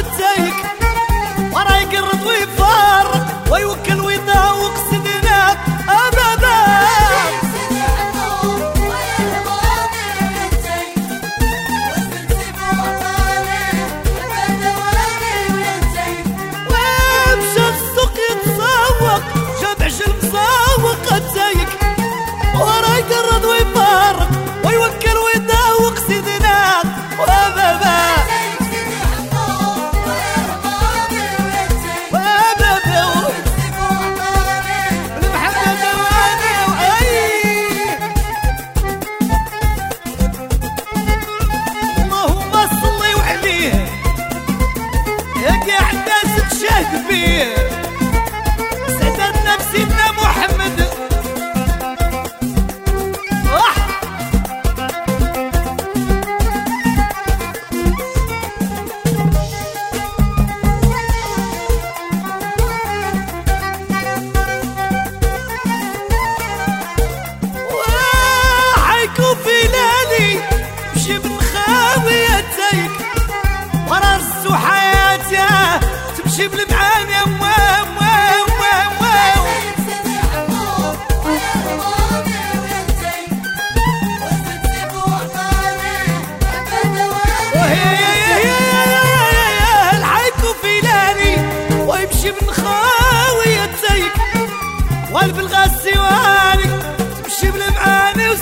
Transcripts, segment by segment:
حتى disappeared.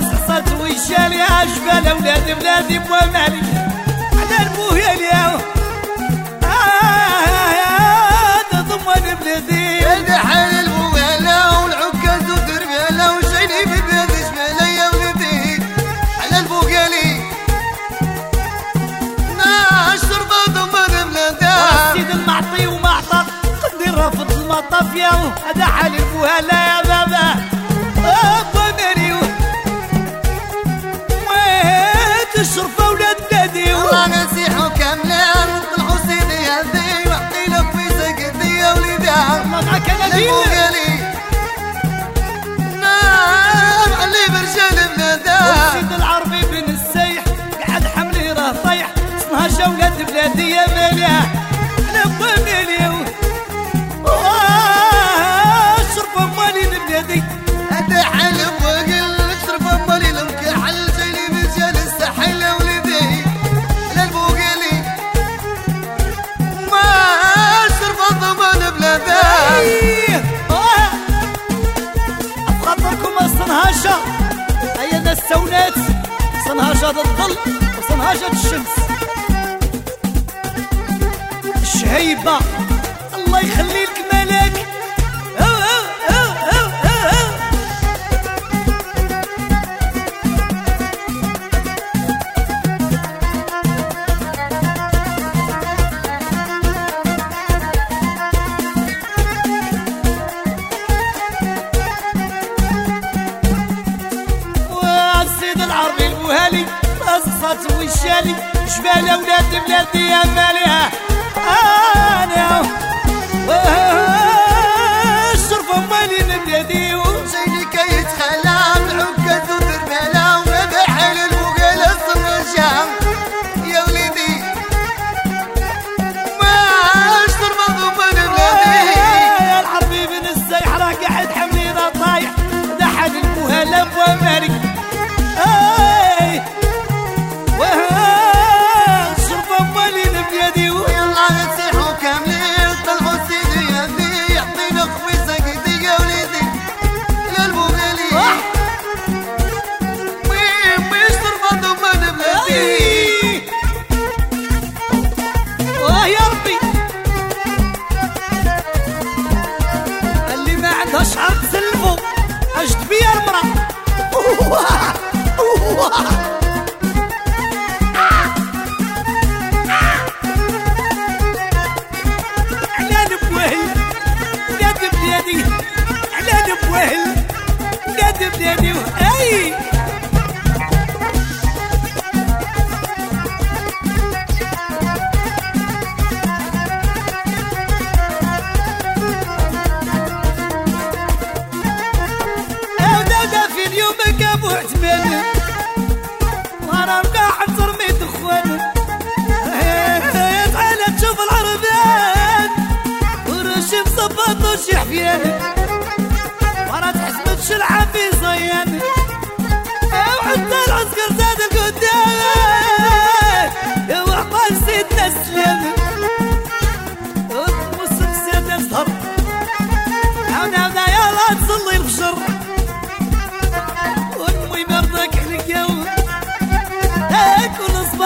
هسصت ويشال يا جبال أولاد بلادي بومالي. على المهيل يا آه يا تضمن بلادي. صنهاجة الظل وصنهاجة الشمس. الشهيبة الله يخلي صات وشالي جبال أولاد بلادي يا ماليها أنا الشرف مالي بلادي وزيني دخان وأنا مقاعد ترمي دخان تعالى تشوف العربان ورش مصبط وشي حفيان وأنا تحسب تشلعب في صيان وحتى العسكر زاد القدام. وعقال سيدنا سلام